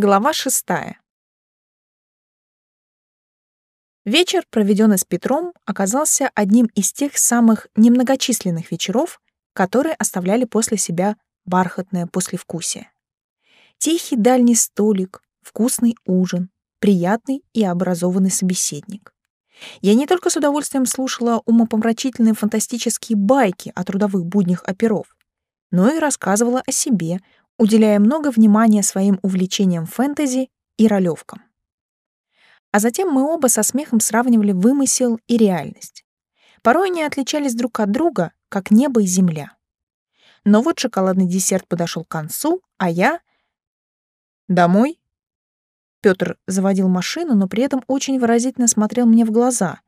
Глава шестая. Вечер, проведенный с Петром, оказался одним из тех самых немногочисленных вечеров, которые оставляли после себя бархатное послевкусие. Тихий дальний столик, вкусный ужин, приятный и образованный собеседник. Я не только с удовольствием слушала умопомрачительные фантастические байки о трудовых буднях оперов, но и рассказывала о себе, уделяя много внимания своим увлечениям фэнтези и ролевкам. А затем мы оба со смехом сравнивали вымысел и реальность. Порой они отличались друг от друга, как небо и земля. Но вот шоколадный десерт подошел к концу, а я... «Домой?» Пётр заводил машину, но при этом очень выразительно смотрел мне в глаза.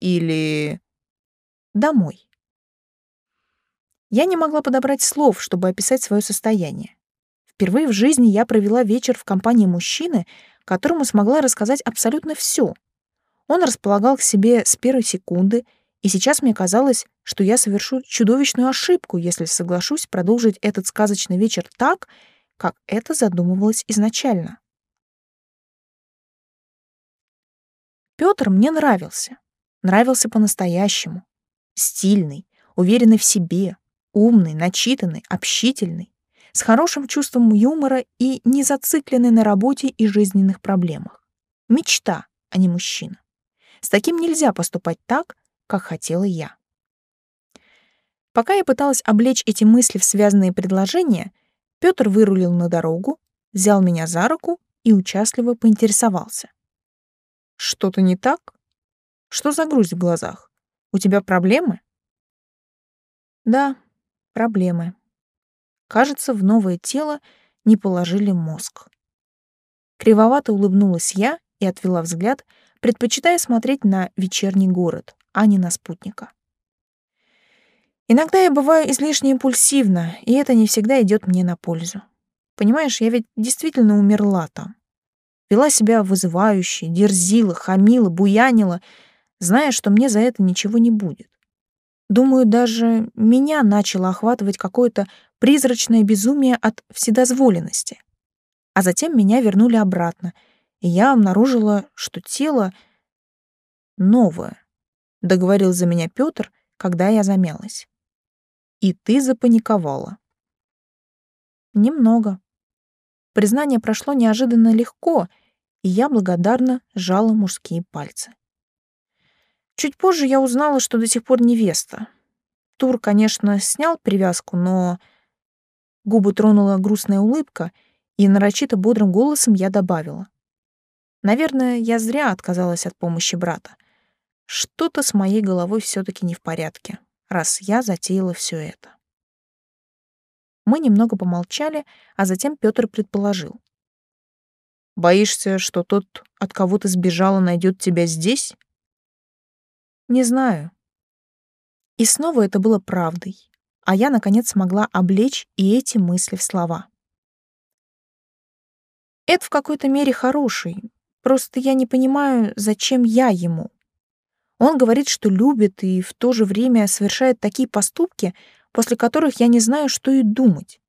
«Или...» «Домой». Я не могла подобрать слов, чтобы описать свое состояние. Впервые в жизни я провела вечер в компании мужчины, которому смогла рассказать абсолютно все. Он располагал к себе с первой секунды, и сейчас мне казалось, что я совершу чудовищную ошибку, если соглашусь продолжить этот сказочный вечер так, как это задумывалось изначально. Пётр мне нравился. Нравился по-настоящему. Стильный, уверенный в себе, Умный, начитанный, общительный, с хорошим чувством юмора и не зацикленный на работе и жизненных проблемах. Мечта, а не мужчина. С таким нельзя поступать так, как хотела я. Пока я пыталась облечь эти мысли в связанные предложения, Пётр вырулил на дорогу, взял меня за руку и участливо поинтересовался. «Что-то не так? Что за грусть в глазах? У тебя проблемы?» «Да, Проблемы. Кажется, в новое тело не положили мозг. Кривовато улыбнулась я и отвела взгляд, предпочитая смотреть на вечерний город, а не на спутника. Иногда я бываю излишне импульсивна, и это не всегда идет мне на пользу. Понимаешь, я ведь действительно умерла там. Вела себя вызывающе, дерзила, хамила, буянила, зная, что мне за это ничего не будет. Думаю, даже меня начало охватывать какое-то призрачное безумие от вседозволенности. А затем меня вернули обратно, и я обнаружила, что тело новое. Договорил за меня Пётр, когда я замялась. И ты запаниковала. Немного. Признание прошло неожиданно легко, и я благодарно сжала мужские пальцы. Чуть позже я узнала, что до сих пор невеста. Тур, конечно, снял привязку, но... Губы тронула грустная улыбка, и нарочито бодрым голосом я добавила. Наверное, я зря отказалась от помощи брата. Что-то с моей головой все таки не в порядке, раз я затеяла все это. Мы немного помолчали, а затем Петр предположил. «Боишься, что тот, от кого ты сбежала, найдет тебя здесь?» Не знаю. И снова это было правдой, а я, наконец, смогла облечь и эти мысли в слова. Эд в какой-то мере хороший, просто я не понимаю, зачем я ему. Он говорит, что любит и в то же время совершает такие поступки, после которых я не знаю, что и думать.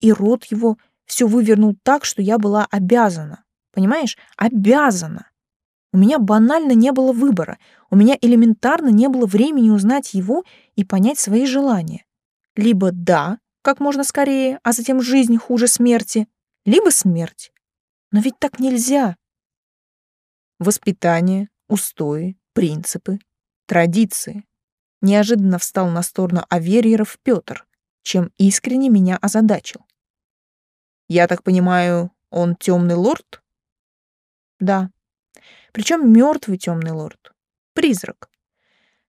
И рот его все вывернул так, что я была обязана. Понимаешь? Обязана. У меня банально не было выбора, у меня элементарно не было времени узнать его и понять свои желания. Либо да, как можно скорее, а затем жизнь хуже смерти, либо смерть. Но ведь так нельзя. Воспитание, устои, принципы, традиции. Неожиданно встал на сторону Аверьеров Петр, чем искренне меня озадачил. Я так понимаю, он темный лорд? Да, причем мертвый темный лорд. Призрак.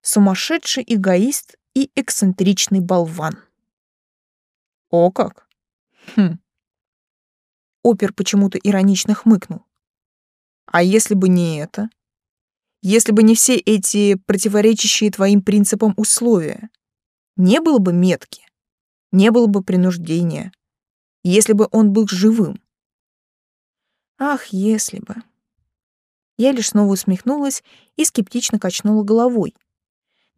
Сумасшедший эгоист и эксцентричный болван. О как! Хм. Опер почему-то иронично хмыкнул. А если бы не это? Если бы не все эти противоречащие твоим принципам условия, не было бы метки, не было бы принуждения, если бы он был живым. Ах, если бы. Я лишь снова усмехнулась и скептично качнула головой.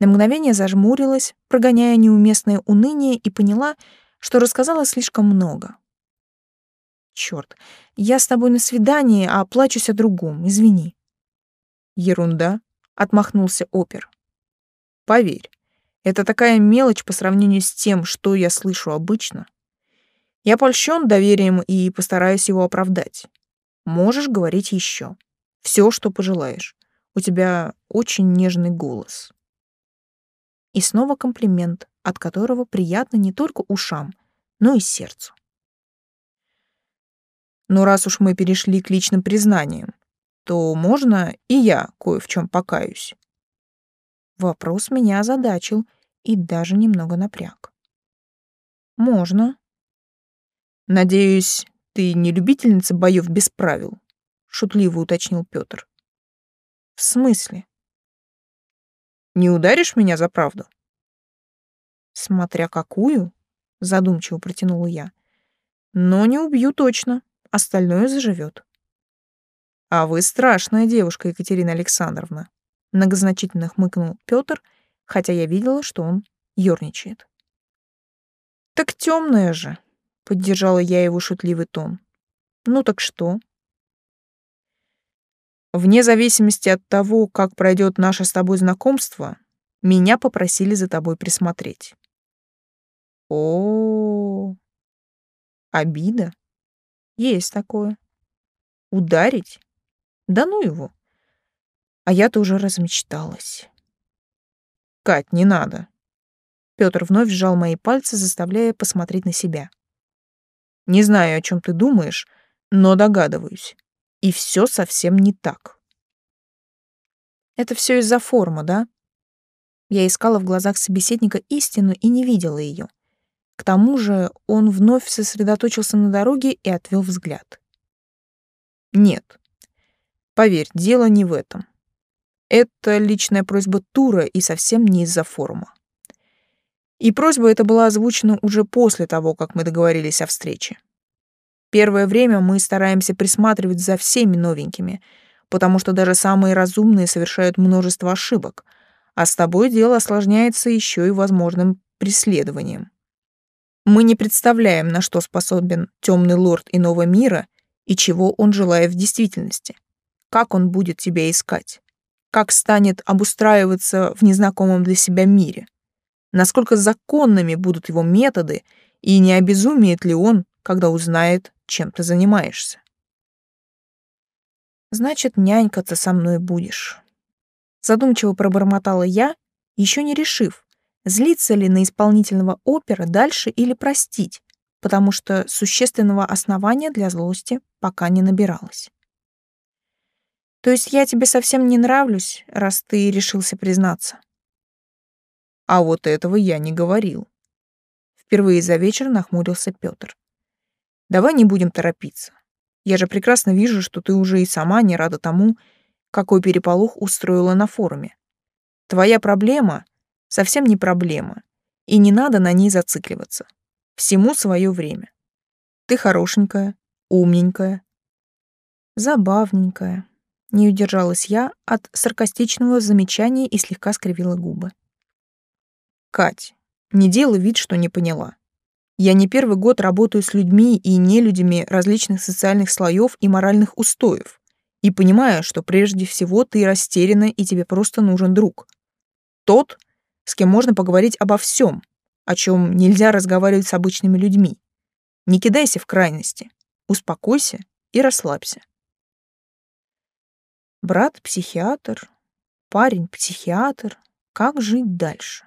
На мгновение зажмурилась, прогоняя неуместное уныние, и поняла, что рассказала слишком много. Черт, я с тобой на свидании, а плачусь о другом, извини. Ерунда, отмахнулся опер. Поверь, это такая мелочь по сравнению с тем, что я слышу обычно. Я польщен доверием и постараюсь его оправдать. Можешь говорить еще. Все, что пожелаешь. У тебя очень нежный голос. И снова комплимент, от которого приятно не только ушам, но и сердцу. Но раз уж мы перешли к личным признаниям, то можно и я кое в чем покаюсь. Вопрос меня озадачил и даже немного напряг. Можно. Надеюсь, ты не любительница боев без правил, шутливо уточнил Петр. В смысле? Не ударишь меня за правду? Смотря какую, задумчиво протянула я. Но не убью точно, остальное заживет. А вы страшная девушка, Екатерина Александровна, многозначительно хмыкнул Петр, хотя я видела, что он ёрничает. Так темная же, поддержала я его шутливый тон. Ну так что? Вне зависимости от того, как пройдет наше с тобой знакомство, меня попросили за тобой присмотреть. О, -о, -о. обида. Есть такое. Ударить? Да ну его. А я тоже размечталась. Кать, не надо. Пётр вновь сжал мои пальцы, заставляя посмотреть на себя. Не знаю, о чем ты думаешь, но догадываюсь. И все совсем не так. Это все из-за формы, да? Я искала в глазах собеседника истину и не видела ее. К тому же он вновь сосредоточился на дороге и отвел взгляд. Нет. Поверь, дело не в этом. Это личная просьба Тура и совсем не из-за форума. И просьба эта была озвучена уже после того, как мы договорились о встрече. Первое время мы стараемся присматривать за всеми новенькими, потому что даже самые разумные совершают множество ошибок, а с тобой дело осложняется еще и возможным преследованием. Мы не представляем, на что способен темный лорд иного мира и чего он желает в действительности. Как он будет тебя искать? Как станет обустраиваться в незнакомом для себя мире? Насколько законными будут его методы и не обезумеет ли он, когда узнает, чем ты занимаешься. Значит, нянькаться со мной будешь. Задумчиво пробормотала я, еще не решив, злиться ли на исполнительного опера дальше или простить, потому что существенного основания для злости пока не набиралось. То есть я тебе совсем не нравлюсь, раз ты решился признаться? А вот этого я не говорил. Впервые за вечер нахмурился Петр. Давай не будем торопиться. Я же прекрасно вижу, что ты уже и сама не рада тому, какой переполох устроила на форуме. Твоя проблема совсем не проблема, и не надо на ней зацикливаться. Всему свое время. Ты хорошенькая, умненькая. Забавненькая. Не удержалась я от саркастичного замечания и слегка скривила губы. Кать, не делай вид, что не поняла. Я не первый год работаю с людьми и нелюдями различных социальных слоев и моральных устоев, и понимаю, что прежде всего ты растеряна и тебе просто нужен друг. Тот, с кем можно поговорить обо всем, о чем нельзя разговаривать с обычными людьми. Не кидайся в крайности, успокойся и расслабься. Брат-психиатр, парень-психиатр, как жить дальше?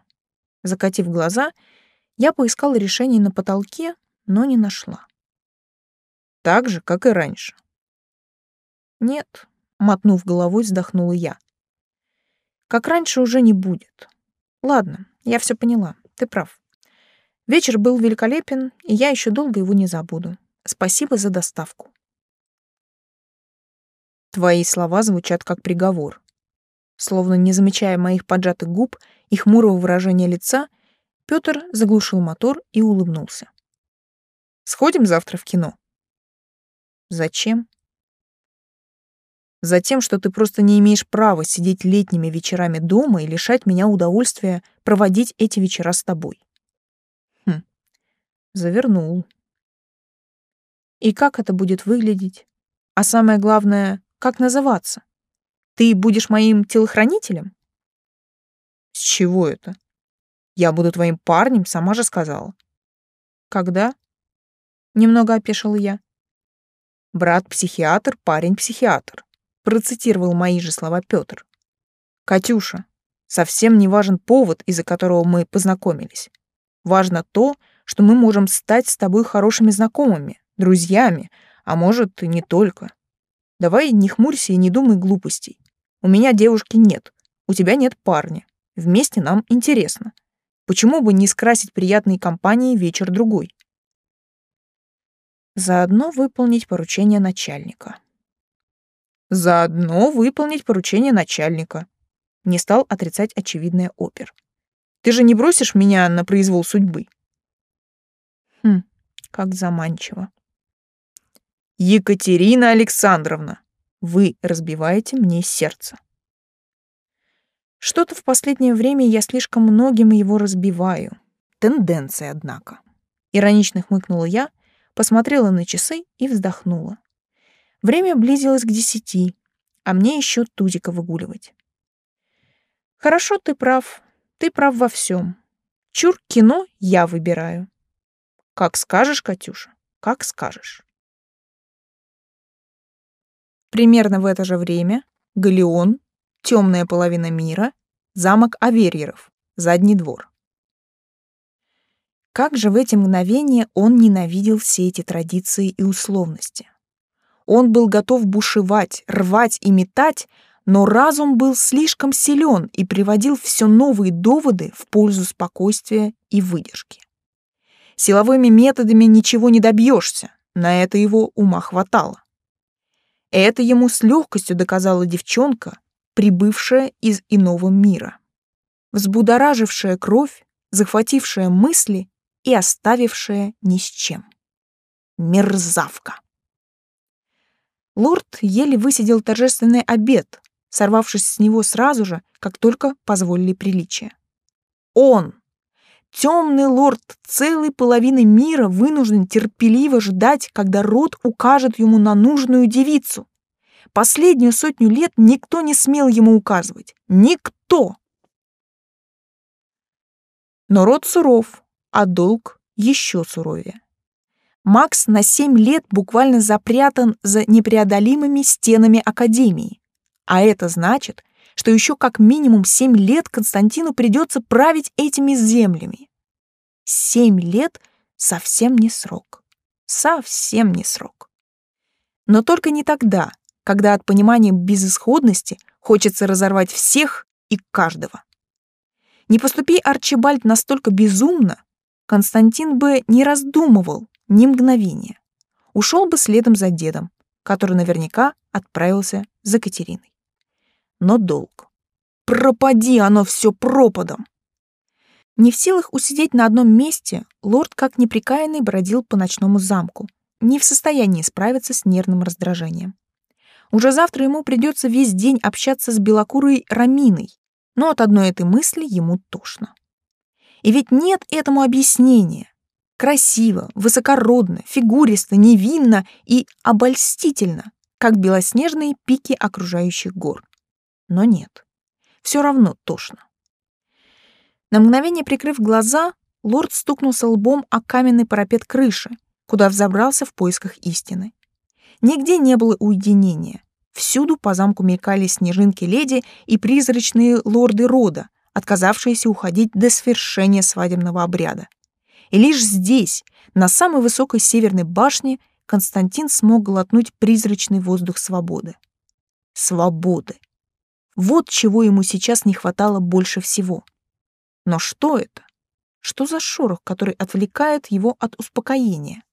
Закатив глаза, я поискала решение на потолке, но не нашла. Так же, как и раньше. Нет, мотнув головой, вздохнула я. Как раньше уже не будет. Ладно, я все поняла. Ты прав. Вечер был великолепен, и я еще долго его не забуду. Спасибо за доставку. Твои слова звучат как приговор. Словно не замечая моих поджатых губ и хмурого выражения лица, Пётр заглушил мотор и улыбнулся. Сходим завтра в кино. Зачем? Затем, что ты просто не имеешь права сидеть летними вечерами дома и лишать меня удовольствия проводить эти вечера с тобой. Хм. Завернул. И как это будет выглядеть? А самое главное, как называться? Ты будешь моим телохранителем? С чего это? Я буду твоим парнем, сама же сказала. Когда? Немного опешил я. Брат-психиатр, парень-психиатр. Процитировал мои же слова Петр. Катюша, совсем не важен повод, из-за которого мы познакомились. Важно то, что мы можем стать с тобой хорошими знакомыми, друзьями, а может, и не только. Давай не хмурься и не думай глупостей. У меня девушки нет, у тебя нет парня. Вместе нам интересно. Почему бы не скрасить приятной компанией вечер-другой? Заодно выполнить поручение начальника. Заодно выполнить поручение начальника. Не стал отрицать очевидное опер. Ты же не бросишь меня на произвол судьбы? Хм, как заманчиво. Екатерина Александровна, вы разбиваете мне сердце. Что-то в последнее время я слишком многим его разбиваю. Тенденция, однако. Иронично хмыкнула я, посмотрела на часы и вздохнула. Время близилось к десяти, а мне еще Тузика выгуливать. Хорошо, ты прав. Ты прав во всем. Чур кино я выбираю. Как скажешь, Катюша, как скажешь. Примерно в это же время Галеон, темная половина мира, замок Аверьеров, задний двор. Как же в эти мгновения он ненавидел все эти традиции и условности. Он был готов бушевать, рвать и метать, но разум был слишком силен и приводил все новые доводы в пользу спокойствия и выдержки. Силовыми методами ничего не добьешься, на это его ума хватало. Это ему с легкостью доказала девчонка, прибывшая из иного мира, взбудоражившая кровь, захватившая мысли и оставившая ни с чем. Мерзавка. Лорд еле высидел торжественный обед, сорвавшись с него сразу же, как только позволили приличия. Он, темный лорд целой половины мира, вынужден терпеливо ждать, когда род укажет ему на нужную девицу. Последнюю сотню лет никто не смел ему указывать. Никто! Но род суров, а долг еще суровее. Макс на семь лет буквально запрятан за непреодолимыми стенами Академии. А это значит, что еще как минимум семь лет Константину придется править этими землями. Семь лет совсем не срок. Совсем не срок. Но только не тогда, когда от понимания безысходности хочется разорвать всех и каждого. Не поступи Арчибальд настолько безумно, Константин бы не раздумывал ни мгновения. Ушел бы следом за дедом, который наверняка отправился за Катериной. Но долг. Пропади оно все пропадом! Не в силах усидеть на одном месте, лорд как неприкаянный бродил по ночному замку, не в состоянии справиться с нервным раздражением. Уже завтра ему придется весь день общаться с белокурой Раминой, но от одной этой мысли ему тошно. И ведь нет этому объяснения. Красиво, высокородно, фигуристо, невинно и обольстительно, как белоснежные пики окружающих гор. Но нет, все равно тошно. На мгновение прикрыв глаза, лорд стукнулся лбом о каменный парапет крыши, куда взобрался в поисках истины. Нигде не было уединения. Всюду по замку мелькали снежинки-леди и призрачные лорды рода, отказавшиеся уходить до свершения свадебного обряда. И лишь здесь, на самой высокой северной башне, Константин смог глотнуть призрачный воздух свободы. Свободы. Вот чего ему сейчас не хватало больше всего. Но что это? Что за шорох, который отвлекает его от успокоения?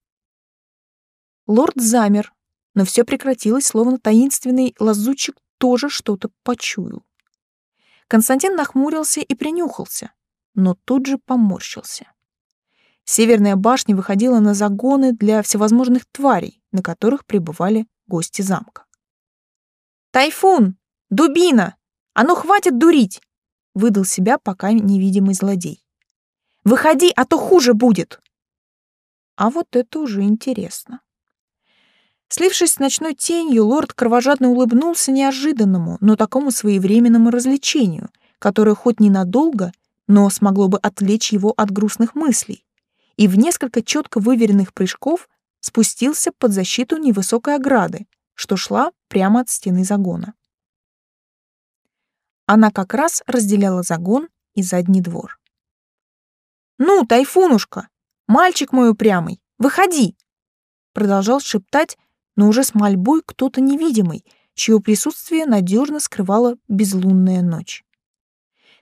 Лорд замер, но все прекратилось, словно таинственный лазутчик тоже что-то почуял. Константин нахмурился и принюхался, но тут же поморщился. Северная башня выходила на загоны для всевозможных тварей, на которых пребывали гости замка. «Тайфун! Дубина! А ну хватит дурить!» — выдал себя пока невидимый злодей. «Выходи, а то хуже будет!» А вот это уже интересно. Слившись с ночной тенью, лорд кровожадно улыбнулся неожиданному, но такому своевременному развлечению, которое хоть ненадолго, но смогло бы отвлечь его от грустных мыслей, и в несколько четко выверенных прыжков спустился под защиту невысокой ограды, что шла прямо от стены загона. Она как раз разделяла загон и задний двор. «Ну, Тайфунушка, мальчик мой упрямый, выходи!» Продолжал шептать, но уже с мольбой кто-то невидимый, чье присутствие надежно скрывала безлунная ночь.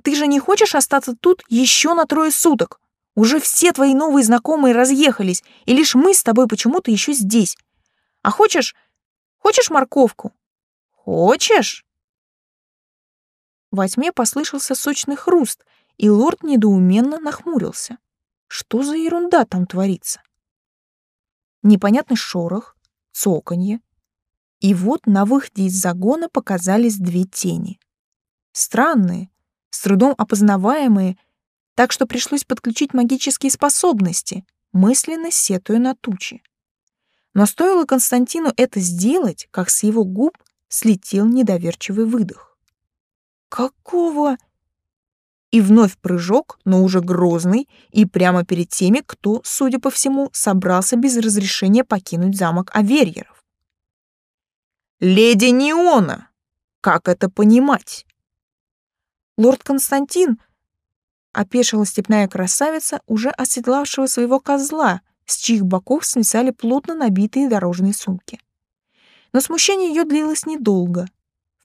«Ты же не хочешь остаться тут еще на трое суток? Уже все твои новые знакомые разъехались, и лишь мы с тобой почему-то еще здесь. А хочешь... Хочешь морковку? Хочешь?» Во тьме послышался сочный хруст, и лорд недоуменно нахмурился. Что за ерунда там творится? Непонятный шорох, цоканье. И вот на выходе из загона показались две тени. Странные, с трудом опознаваемые, так что пришлось подключить магические способности, мысленно сетуя на тучи. Но стоило Константину это сделать, как с его губ слетел недоверчивый выдох. Какого? И вновь прыжок, но уже грозный, и прямо перед теми, кто, судя по всему, собрался без разрешения покинуть замок Аверьеров. «Леди Неона! Как это понимать?» Лорд Константин, опешила степная красавица, уже оседлавшего своего козла, с чьих боков свисали плотно набитые дорожные сумки. Но смущение ее длилось недолго —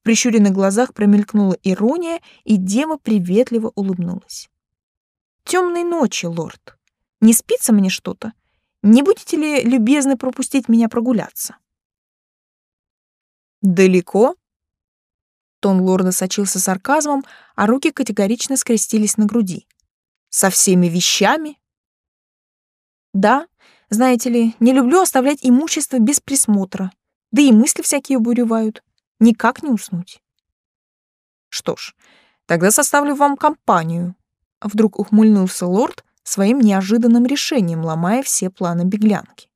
прищуренных глазах промелькнула ирония, и дева приветливо улыбнулась. «Темной ночи, лорд. Не спится мне что-то? Не будете ли любезны пропустить меня прогуляться?» «Далеко?» Тон лорда сочился сарказмом, а руки категорично скрестились на груди. «Со всеми вещами?» «Да, знаете ли, не люблю оставлять имущество без присмотра, да и мысли всякие буревают. Никак не уснуть. Что ж, тогда составлю вам компанию. Вдруг ухмыльнулся лорд своим неожиданным решением, ломая все планы беглянки.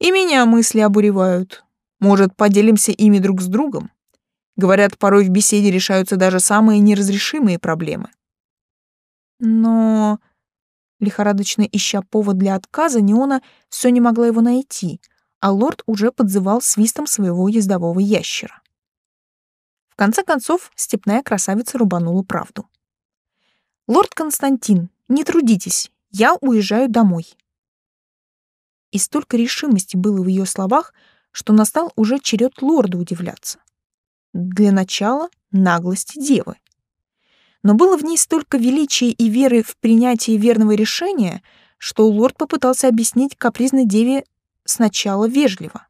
И меня мысли обуревают. Может, поделимся ими друг с другом? Говорят, порой в беседе решаются даже самые неразрешимые проблемы. Но, лихорадочно ища повод для отказа, Неона все не могла его найти — а лорд уже подзывал свистом своего ездового ящера. В конце концов, степная красавица рубанула правду. «Лорд Константин, не трудитесь, я уезжаю домой». И столько решимости было в ее словах, что настал уже черед лорда удивляться. Для начала наглости девы. Но было в ней столько величия и веры в принятие верного решения, что лорд попытался объяснить капризной деве сначала вежливо.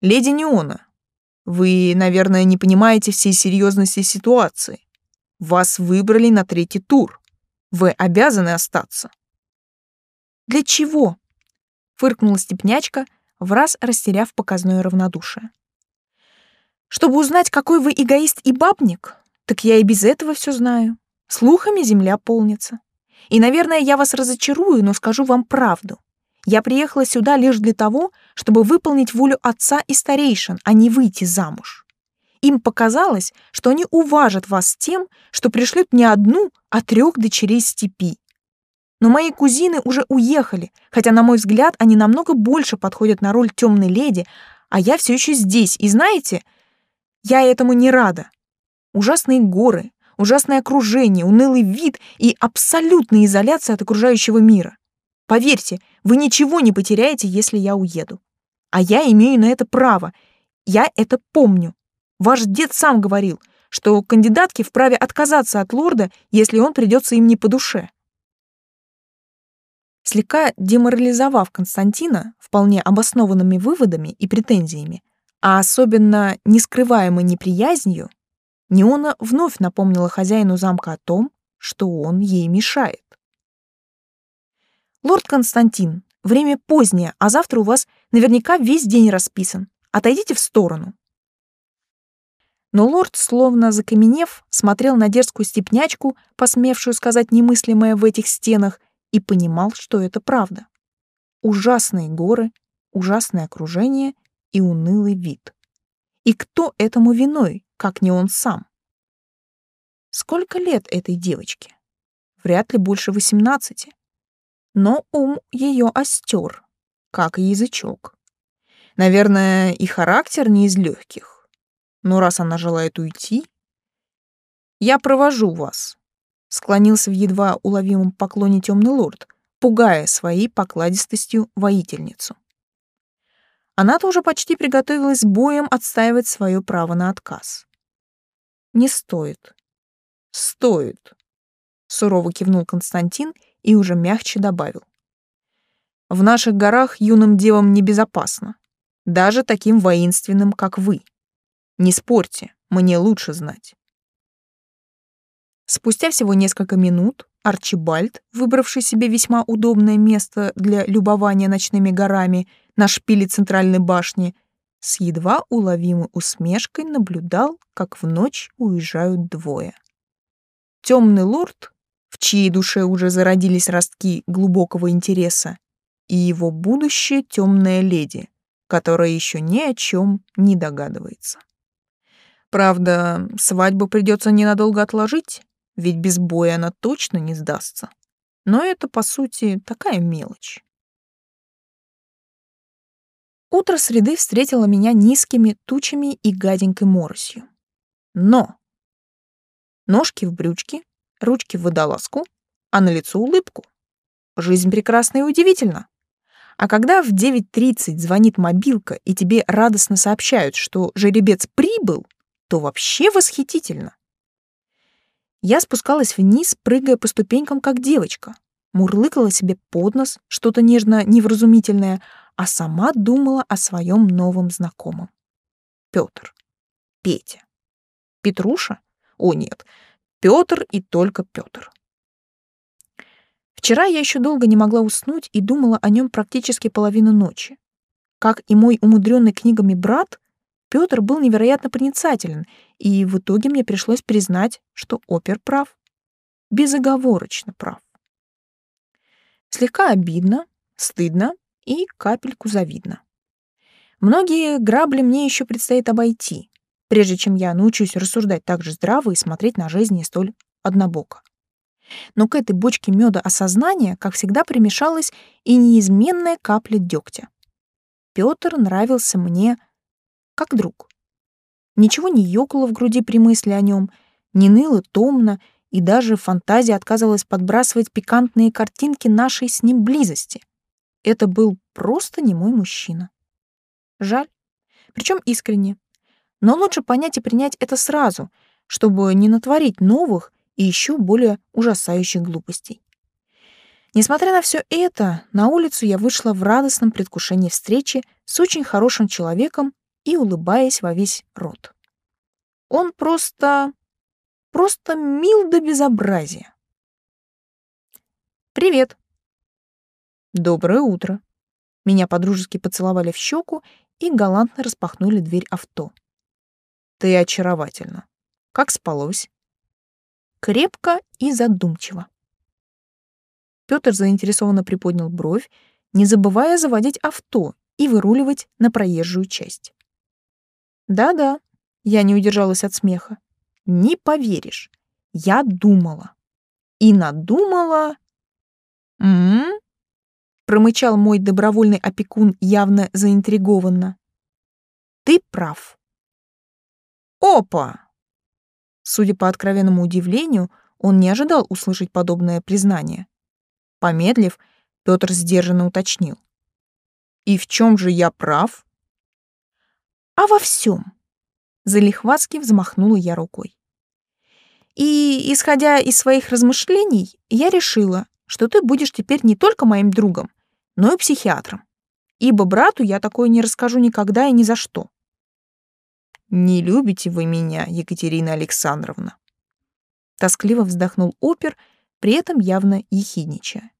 «Леди Неона, вы, наверное, не понимаете всей серьезности ситуации. Вас выбрали на третий тур. Вы обязаны остаться». «Для чего?» — фыркнула степнячка, в раз растеряв показное равнодушие. «Чтобы узнать, какой вы эгоист и бабник? Так я и без этого все знаю. Слухами земля полнится. И, наверное, я вас разочарую, но скажу вам правду. Я приехала сюда лишь для того, чтобы выполнить волю отца и старейшин, а не выйти замуж. Им показалось, что они уважат вас тем, что пришлют не одну, а трех дочерей степи. Но мои кузины уже уехали, хотя, на мой взгляд, они намного больше подходят на роль темной леди, а я все еще здесь, и знаете, я этому не рада. Ужасные горы, ужасное окружение, унылый вид и абсолютная изоляция от окружающего мира. Поверьте, вы ничего не потеряете, если я уеду. А я имею на это право. Я это помню. Ваш дед сам говорил, что кандидатки вправе отказаться от лорда, если он придется им не по душе. Слегка деморализовав Константина вполне обоснованными выводами и претензиями, а особенно нескрываемой неприязнью, Неона вновь напомнила хозяину замка о том, что он ей мешает. «Лорд Константин, время позднее, а завтра у вас наверняка весь день расписан. Отойдите в сторону». Но лорд, словно закаменев, смотрел на дерзкую степнячку, посмевшую сказать немыслимое в этих стенах, и понимал, что это правда. Ужасные горы, ужасное окружение и унылый вид. И кто этому виной, как не он сам? Сколько лет этой девочке? Вряд ли больше восемнадцати. Но ум ее остер, как и язычок. Наверное, и характер не из легких. Но раз она желает уйти... «Я провожу вас», — склонился в едва уловимом поклоне темный лорд, пугая своей покладистостью воительницу. Она тоже почти приготовилась боем отстаивать свое право на отказ. «Не стоит». «Стоит», — сурово кивнул Константин и уже мягче добавил. «В наших горах юным девам небезопасно, даже таким воинственным, как вы. Не спорьте, мне лучше знать». Спустя всего несколько минут Арчибальд, выбравший себе весьма удобное место для любования ночными горами на шпиле центральной башни, с едва уловимой усмешкой наблюдал, как в ночь уезжают двое. Темный лорд, в чьей душе уже зародились ростки глубокого интереса, и его будущая темная леди, которая еще ни о чем не догадывается. Правда, свадьбу придется ненадолго отложить, ведь без боя она точно не сдастся. Но это, по сути, такая мелочь. Утро среды встретило меня низкими тучами и гаденькой моросью. Но ножки в брючки, ручки в водолазку, а на лицо улыбку. Жизнь прекрасна и удивительна. А когда в 9.30 звонит мобилка и тебе радостно сообщают, что жеребец прибыл, то вообще восхитительно. Я спускалась вниз, прыгая по ступенькам, как девочка. Мурлыкала себе под нос что-то нежно-невразумительное, а сама думала о своем новом знакомом. Петр. Петя. Петруша? О, нет. Петр и только Петр. Вчера я еще долго не могла уснуть и думала о нем практически половину ночи. Как и мой умудренный книгами брат, Петр был невероятно проницателен, и в итоге мне пришлось признать, что опер прав. Безоговорочно прав. Слегка обидно, стыдно и капельку завидно. Многие грабли мне еще предстоит обойти, прежде чем я научусь рассуждать так же здраво и смотреть на жизнь не столь однобоко. Но к этой бочке меда осознания, как всегда, примешалась и неизменная капля дегтя. Петр нравился мне как друг. Ничего не ёкало в груди при мысли о нем, не ныло томно, и даже фантазия отказывалась подбрасывать пикантные картинки нашей с ним близости. Это был просто не мой мужчина. Жаль. Причем искренне. Но лучше понять и принять это сразу, чтобы не натворить новых и еще более ужасающих глупостей. Несмотря на все это, на улицу я вышла в радостном предвкушении встречи с очень хорошим человеком и улыбаясь во весь рот. Он просто... просто мил до безобразия. «Привет!» «Доброе утро!» Меня подружески поцеловали в щеку и галантно распахнули дверь авто. «Ты очаровательна. Как спалось?» Крепко и задумчиво. Пётр заинтересованно приподнял бровь, не забывая заводить авто и выруливать на проезжую часть. Да-да, я не удержалась от смеха. Не поверишь, я думала. И надумала... М-м? Промычал мой добровольный опекун явно заинтригованно. Ты прав. Опа! Судя по откровенному удивлению, он не ожидал услышать подобное признание. Помедлив, Петр сдержанно уточнил. «И в чем же я прав?» а во всем. Залихватски взмахнула я рукой. И, исходя из своих размышлений, я решила, что ты будешь теперь не только моим другом, но и психиатром. Ибо брату я такое не расскажу никогда и ни за что. Не любите вы меня, Екатерина Александровна. Тоскливо вздохнул опер, при этом явно ехидничая.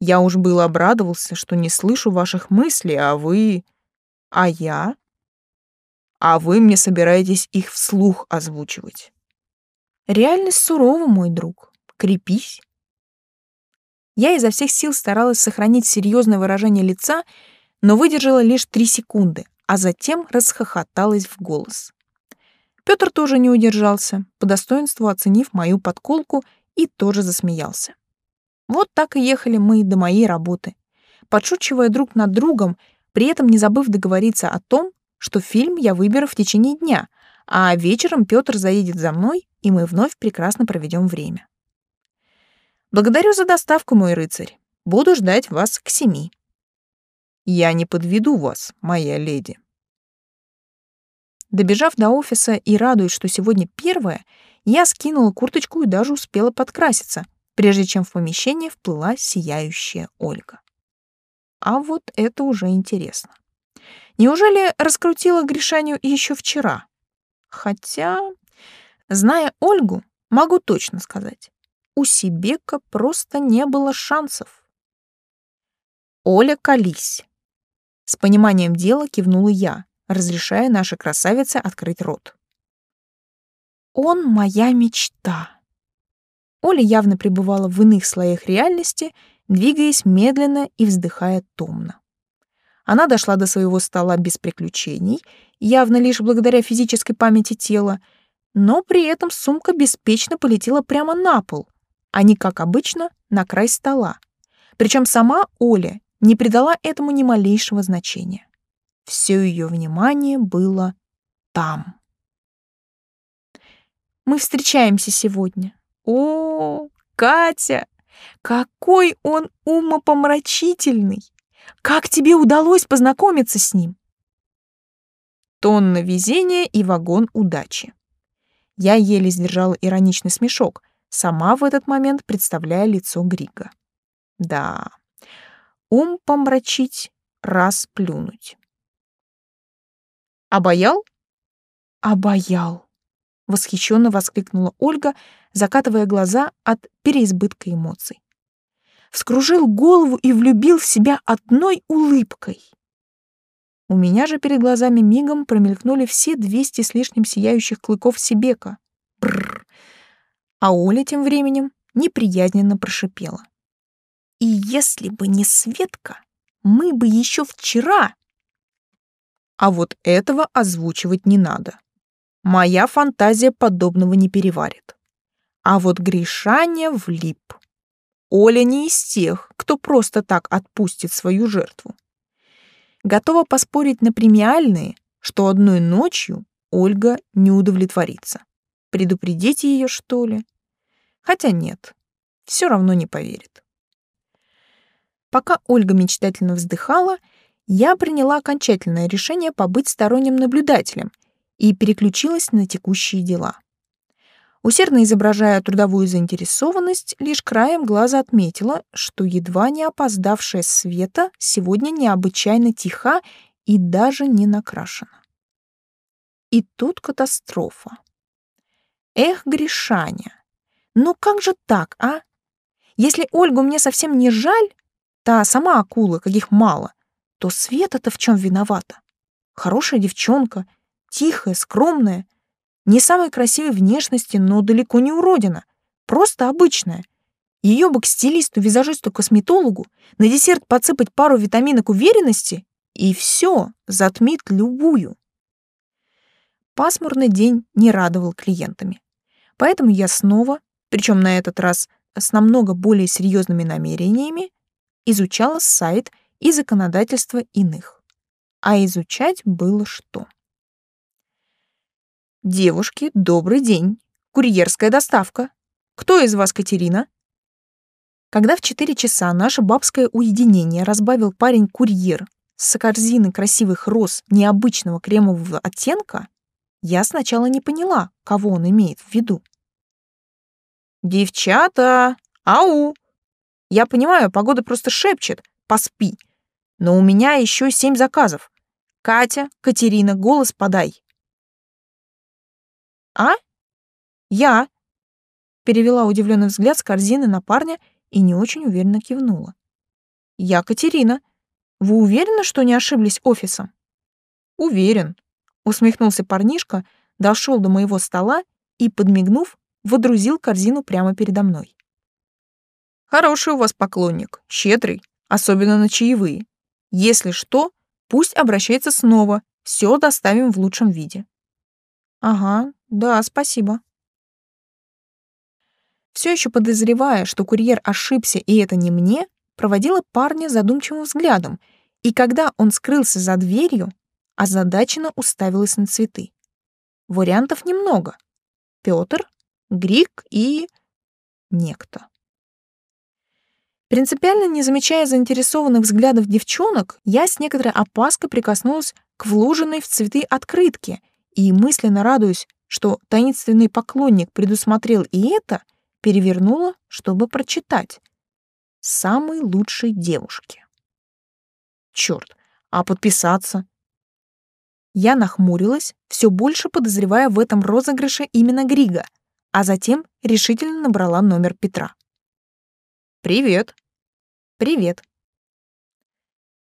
Я уж было обрадовался, что не слышу ваших мыслей, а вы... А я а вы мне собираетесь их вслух озвучивать. Реальность сурова, мой друг. Крепись. Я изо всех сил старалась сохранить серьезное выражение лица, но выдержала лишь три секунды, а затем расхохоталась в голос. Петр тоже не удержался, по достоинству оценив мою подколку, и тоже засмеялся. Вот так и ехали мы до моей работы, подшучивая друг над другом, при этом не забыв договориться о том, что фильм я выберу в течение дня, а вечером Петр заедет за мной, и мы вновь прекрасно проведем время. Благодарю за доставку, мой рыцарь. Буду ждать вас к семи. Я не подведу вас, моя леди. Добежав до офиса и радуясь, что сегодня первое, я скинула курточку и даже успела подкраситься, прежде чем в помещение вплыла сияющая Ольга. А вот это уже интересно. Неужели раскрутила Гришаню еще вчера? Хотя, зная Ольгу, могу точно сказать, у Сибека просто не было шансов. Оля, колись. С пониманием дела кивнула я, разрешая нашей красавице открыть рот. «Он моя мечта». Оля явно пребывала в иных слоях реальности, двигаясь медленно и вздыхая томно. Она дошла до своего стола без приключений, явно лишь благодаря физической памяти тела, но при этом сумка беспечно полетела прямо на пол, а не, как обычно, на край стола. Причем сама Оля не придала этому ни малейшего значения. Все ее внимание было там. Мы встречаемся сегодня. О, Катя, какой он умопомрачительный! Как тебе удалось познакомиться с ним? Тонна везения и вагон удачи. Я еле сдержала ироничный смешок, сама в этот момент представляя лицо Грига. Да, ум помрачить, раз плюнуть. Обаял? Обаял, восхищенно воскликнула Ольга, закатывая глаза от переизбытка эмоций. Вскружил голову и влюбил в себя одной улыбкой. У меня же перед глазами мигом промелькнули все двести с лишним сияющих клыков Сибека. Бррр. А Оля тем временем неприязненно прошипела. И если бы не Светка, мы бы еще вчера а вот этого озвучивать не надо. Моя фантазия подобного не переварит. А вот Гришаня влип. Оля не из тех, кто просто так отпустит свою жертву. Готова поспорить на премиальные, что одной ночью Ольга не удовлетворится. Предупредите ее, что ли? Хотя нет, все равно не поверит. Пока Ольга мечтательно вздыхала, я приняла окончательное решение побыть сторонним наблюдателем и переключилась на текущие дела. Усердно изображая трудовую заинтересованность, лишь краем глаза отметила, что едва не опоздавшая Света сегодня необычайно тиха и даже не накрашена. И тут катастрофа. Эх, Гришаня, ну как же так, а? Если Ольгу мне совсем не жаль, та сама акула, каких мало, то Света-то в чем виновата? Хорошая девчонка, тихая, скромная, не самой красивой внешности, но далеко не уродина, просто обычная. Ее бы к стилисту, визажисту, косметологу, на десерт подсыпать пару витаминок уверенности, и все затмит любую. Пасмурный день не радовал клиентами. Поэтому я снова, причем на этот раз с намного более серьезными намерениями, изучала сайт и законодательства иных. А изучать было что. «Девушки, добрый день. Курьерская доставка. Кто из вас Катерина?» Когда в четыре часа наше бабское уединение разбавил парень-курьер с корзины красивых роз необычного кремового оттенка, я сначала не поняла, кого он имеет в виду. «Девчата! Ау! Я понимаю, погода просто шепчет. Поспи. Но у меня еще семь заказов. Катя, Катерина, голос подай. А? Я? Перевела удивленный взгляд с корзины на парня и не очень уверенно кивнула. Я Катерина. Вы уверены, что не ошиблись офисом? Уверен, усмехнулся парнишка, дошел до моего стола и, подмигнув, водрузил корзину прямо передо мной. Хороший у вас поклонник, щедрый, особенно на чаевые. Если что, пусть обращается снова. Все доставим в лучшем виде. Ага, да, спасибо. Все еще подозревая, что курьер ошибся и это не мне, проводила парня задумчивым взглядом, и когда он скрылся за дверью, озадаченно уставилась на цветы. Вариантов немного. Пётр, Грик и... некто. Принципиально не замечая заинтересованных взглядов девчонок, я с некоторой опаской прикоснулась к вложенной в цветы открытке и, мысленно радуясь, что таинственный поклонник предусмотрел и это, перевернула, чтобы прочитать. «Самой лучшей девушке». Черт, а подписаться? Я нахмурилась, все больше подозревая в этом розыгрыше именно Грига, а затем решительно набрала номер Петра. «Привет». «Привет».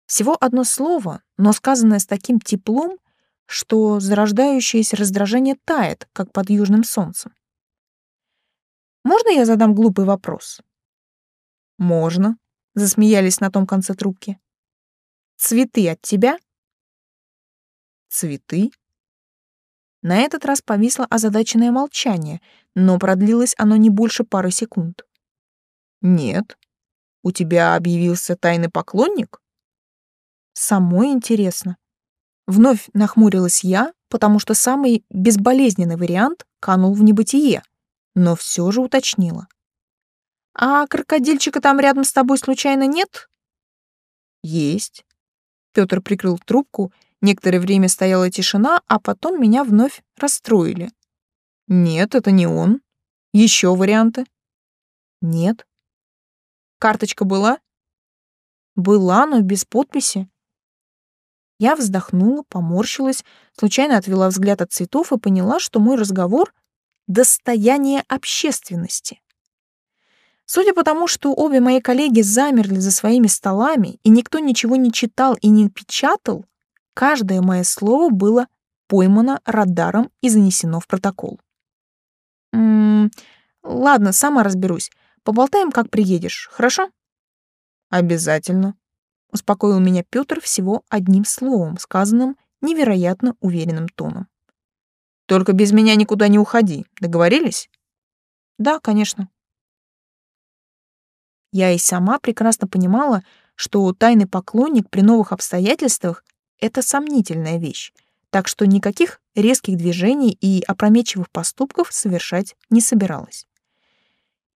Всего одно слово, но сказанное с таким теплом, что зарождающееся раздражение тает, как под южным солнцем. «Можно я задам глупый вопрос?» «Можно», — засмеялись на том конце трубки. «Цветы от тебя?» «Цветы?» На этот раз повисло озадаченное молчание, но продлилось оно не больше пары секунд. Нет. У тебя объявился тайный поклонник? Самой интересно. Вновь нахмурилась я, потому что самый безболезненный вариант канул в небытие, но все же уточнила. А крокодильчика там рядом с тобой случайно нет? Есть. Петр прикрыл трубку, некоторое время стояла тишина, а потом меня вновь расстроили. Нет, это не он. Еще варианты? Нет. Карточка была? Была, но без подписи. Я вздохнула, поморщилась, случайно отвела взгляд от цветов и поняла, что мой разговор — достояние общественности. Судя по тому, что обе мои коллеги замерли за своими столами, и никто ничего не читал и не печатал, каждое мое слово было поймано радаром и занесено в протокол. М -м, ладно, сама разберусь. Поболтаем, как приедешь, хорошо? Обязательно, успокоил меня Пётр всего одним словом, сказанным невероятно уверенным тоном. Только без меня никуда не уходи. Договорились? Да, конечно. Я и сама прекрасно понимала, что тайный поклонник при новых обстоятельствах — это сомнительная вещь, так что никаких резких движений и опрометчивых поступков совершать не собиралась.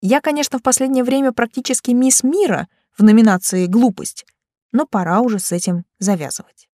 Я, конечно, в последнее время практически мисс мира в номинации «Глупость», но пора уже с этим завязывать.